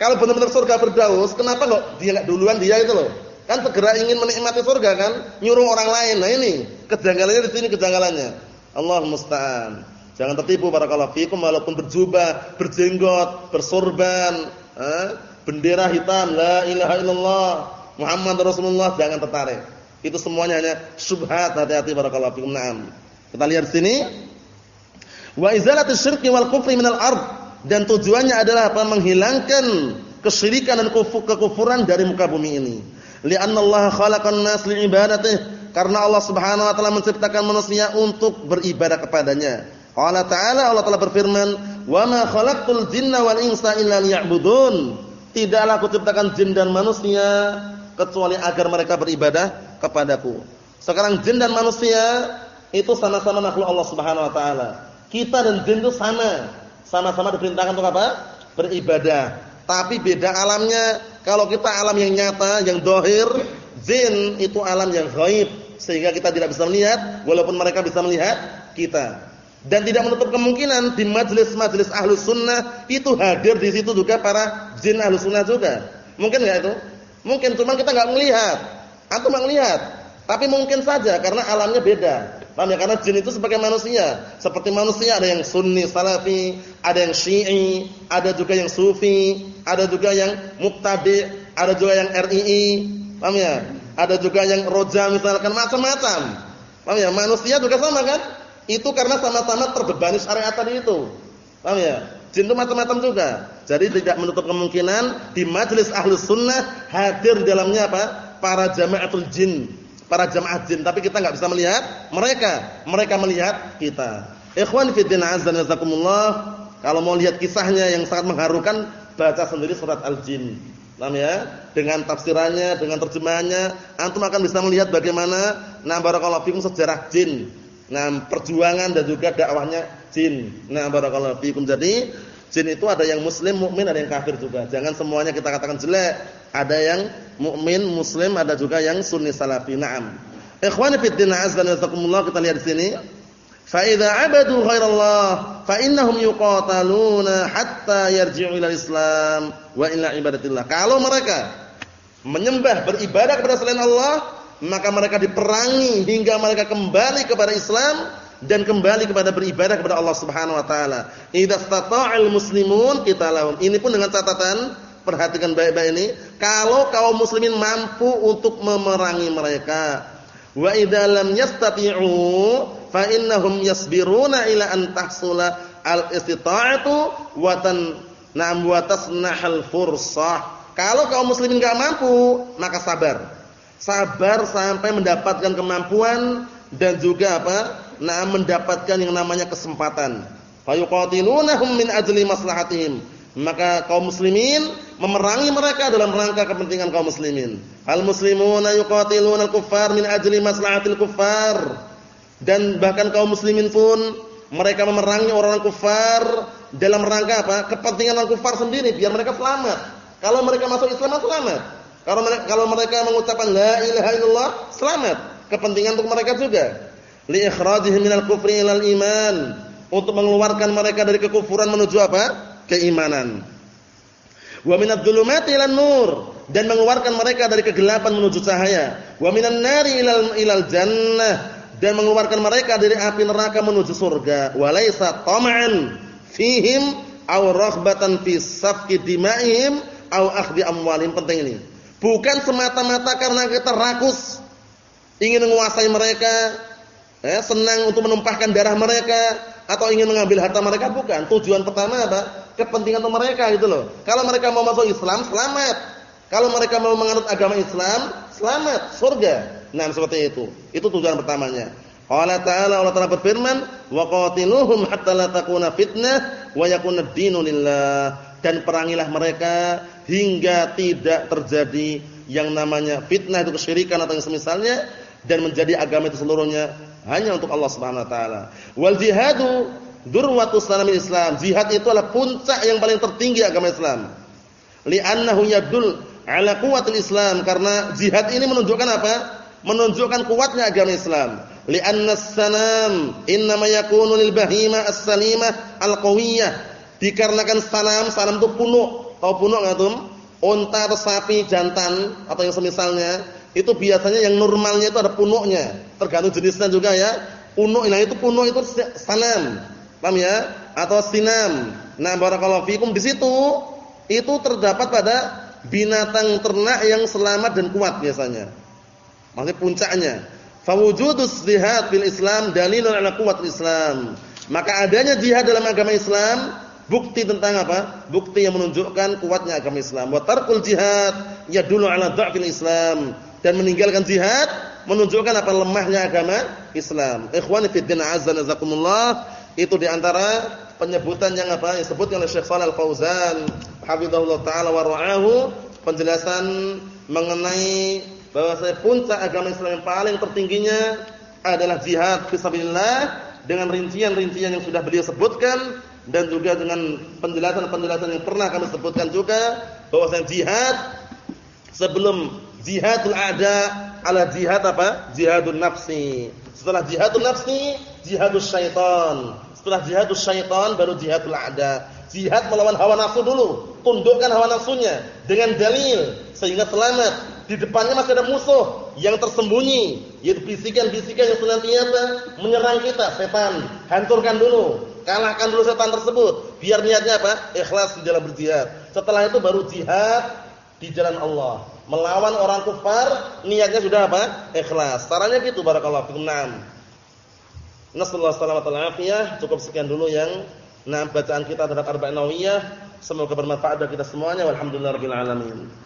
Kalau benar-benar surga berdaus, kenapa kok dia enggak duluan dia itu loh? Kan segera ingin menikmati surga kan, nyuruh orang lain. Nah ini kejanggalannya di sini kejanggalannya. Allah musta'an. Jangan tertipu para fikum walaupun berjubah, berjenggot, bersorban, eh, bendera hitam la ilaha illallah Muhammad Rasulullah jangan tertarik. Itu semuanya hanya syubhat, hati-hati para fikum. Naam. Kita lihat di sini. Wa izalatus syirki wal kufri minal ard dan tujuannya adalah apa? Menghilangkan kesyirikan dan kekufuran dari muka bumi ini. Li'anna Allah khalaqan nas li'ibadatihi. Karena Allah Subhanahu wa taala menciptakan manusia untuk beribadah kepadanya. Allah Ta'ala Allah telah berfirman, "Wa ma khalaqtul jinna wal insa illa liya'budun." Tidaklah aku ciptakan jin dan manusia kecuali agar mereka beribadah kepadaku. Sekarang jin dan manusia itu sama-sama makhluk Allah Subhanahu wa taala. Kita dan jin itu sama sama-sama diperintahkan untuk apa? Beribadah. Tapi beda alamnya. Kalau kita alam yang nyata, yang dohir, zin itu alam yang gaib. Sehingga kita tidak bisa melihat, walaupun mereka bisa melihat kita. Dan tidak menutup kemungkinan di majelis-majelis ahlus sunnah itu hadir di situ juga para jin ahlus sunnah juga. Mungkin nggak itu? Mungkin, cuma kita nggak melihat. Atau nggak melihat. Tapi mungkin saja karena alamnya beda. Paham ya? Karena jin itu sebagai manusia. Seperti manusia ada yang sunni salafi, ada yang syi'i, ada juga yang sufi, ada juga yang mubtadi, ada juga yang RII. Paham ya? Ada juga yang roja misalkan macam-macam. Paham ya? Manusia juga sama kan? Itu karena sama-sama terbebani syariat tadi itu. Paham ya? Jin itu macam-macam juga. Jadi tidak menutup kemungkinan di majelis ahlus sunnah hadir di dalamnya apa? Para jamaatul jin para jamaah jin, tapi kita nggak bisa melihat mereka. Mereka melihat kita. Ikhwan fi din azza wa kalau mau lihat kisahnya yang sangat mengharukan, baca sendiri surat Al-Jin. Paham ya? Dengan tafsirannya, dengan terjemahannya, antum akan bisa melihat bagaimana nah barakallahu fikum sejarah jin. Nah, perjuangan dan juga dakwahnya jin. Nah, barakallahu fikum. Jadi, jin itu ada yang muslim, mukmin, ada yang kafir juga. Jangan semuanya kita katakan jelek. Ada yang mukmin, muslim, ada juga yang sunni salafi. Naam. Ikhwani fid din azza wa kita lihat di sini. Fa idza abadu ghairallah fa innahum yuqataluna hatta yarji'u ila Islam wa ila ibadatillah. Kalau mereka menyembah beribadah kepada selain Allah, maka mereka diperangi hingga mereka kembali kepada Islam dan kembali kepada beribadah kepada Allah Subhanahu wa taala. Idza stata'al muslimun qitalahum. Ini pun dengan catatan Perhatikan baik-baik ini. Kalau kaum muslimin mampu untuk memerangi mereka. Wa idza lam yastati'u fa innahum yasbiruna ila an tahsula al-istita'atu wa tan na'am wa tasnahal fursah. Kalau kaum muslimin enggak mampu, maka sabar. Sabar sampai mendapatkan kemampuan dan juga apa? Nah, mendapatkan yang namanya kesempatan. Fayuqatilunahum min ajli maslahatihim maka kaum muslimin memerangi mereka dalam rangka kepentingan kaum muslimin. Al muslimuna yuqatiluna al kuffar min ajli maslahatil kuffar. Dan bahkan kaum muslimin pun mereka memerangi orang-orang kufar dalam rangka apa? Kepentingan orang kufar sendiri biar mereka selamat. Kalau mereka masuk Islam selamat. Kalau mereka kalau mereka mengucapkan la ilaha illallah selamat. Kepentingan untuk mereka juga. Li ikhrajihim minal kufri ilal iman. Untuk mengeluarkan mereka dari kekufuran menuju apa? keimanan. Wa minadh dhulumati ilan nur dan mengeluarkan mereka dari kegelapan menuju cahaya. Wa minan nari ilal ilal jannah dan mengeluarkan mereka dari api neraka menuju surga. Wa laisa tama'an fihim aw raghbatan fi safki dima'ihim aw akhdhi amwalihim. Penting ini. Bukan semata-mata karena kita rakus ingin menguasai mereka, eh, senang untuk menumpahkan darah mereka atau ingin mengambil harta mereka bukan. Tujuan pertama apa? kepentingan untuk mereka gitu loh. Kalau mereka mau masuk Islam, selamat. Kalau mereka mau menganut agama Islam, selamat, surga. Nah, seperti itu. Itu tujuan pertamanya. Allah Ta'ala Allah Ta'ala berfirman, "Wa qatiluhum hatta la takuna fitnah wa yakuna ad-dinu lillah." Dan perangilah mereka hingga tidak terjadi yang namanya fitnah itu kesyirikan atau yang semisalnya dan menjadi agama itu seluruhnya hanya untuk Allah Subhanahu wa taala. Wal jihadu Durwatu salamil Islam. Jihad itu adalah puncak yang paling tertinggi agama Islam. Li'annahu yadul ala quwwatil Islam karena jihad ini menunjukkan apa? Menunjukkan kuatnya agama Islam. Li'anna as-sanam innama yakunu lil bahima as-salimah al-qawiyyah. Dikarenakan sanam, sanam itu punuk. Tahu punuk enggak, Tum? Unta atau sapi jantan atau yang semisalnya, itu biasanya yang normalnya itu ada punuknya. Tergantung jenisnya juga ya. Punuk, nah itu punuk itu sanam. Paham ya? Atau sinam. Nah, barakallahu fikum di situ itu terdapat pada binatang ternak yang selamat dan kuat biasanya. Maksudnya puncaknya. Fawujudus jihad fil Islam dalilun ala quwwatil Islam. Maka adanya jihad dalam agama Islam bukti tentang apa? Bukti yang menunjukkan kuatnya agama Islam. Wa tarkul jihad yadullu ala dha'fil Islam dan meninggalkan jihad menunjukkan apa lemahnya agama Islam. Ikhwani fid din azza itu di antara penyebutan yang apa yang disebut oleh Syekh Shalal Fauzan hafizahullah taala wa ra'ahu penjelasan mengenai bahwa saya puncak agama Islam yang paling tertingginya adalah jihad fisabilillah dengan rincian-rincian yang sudah beliau sebutkan dan juga dengan penjelasan-penjelasan yang pernah kami sebutkan juga bahwa saya jihad sebelum jihadul ada ala jihad apa? jihadun nafsi. Setelah jihadul nafsi, jihadul syaitan. Setelah jihadus syaitan baru jihadul a'da. Jihad melawan hawa nafsu dulu. Tundukkan hawa nafsunya dengan dalil sehingga selamat. Di depannya masih ada musuh. yang tersembunyi, yaitu bisikan-bisikan yang senantiasa menyerang kita, setan. Hancurkan dulu, kalahkan dulu setan tersebut. Biar niatnya apa? Ikhlas di dalam berjihad. Setelah itu baru jihad di jalan Allah. Melawan orang kufar, niatnya sudah apa? Ikhlas. Caranya gitu barakallahu fikum. Naam. Nasallahu alaihi Cukup sekian dulu yang nah bacaan kita terhadap arba'in nawiyah. Semoga bermanfaat bagi kita semuanya. Walhamdulillahirabbil alamin.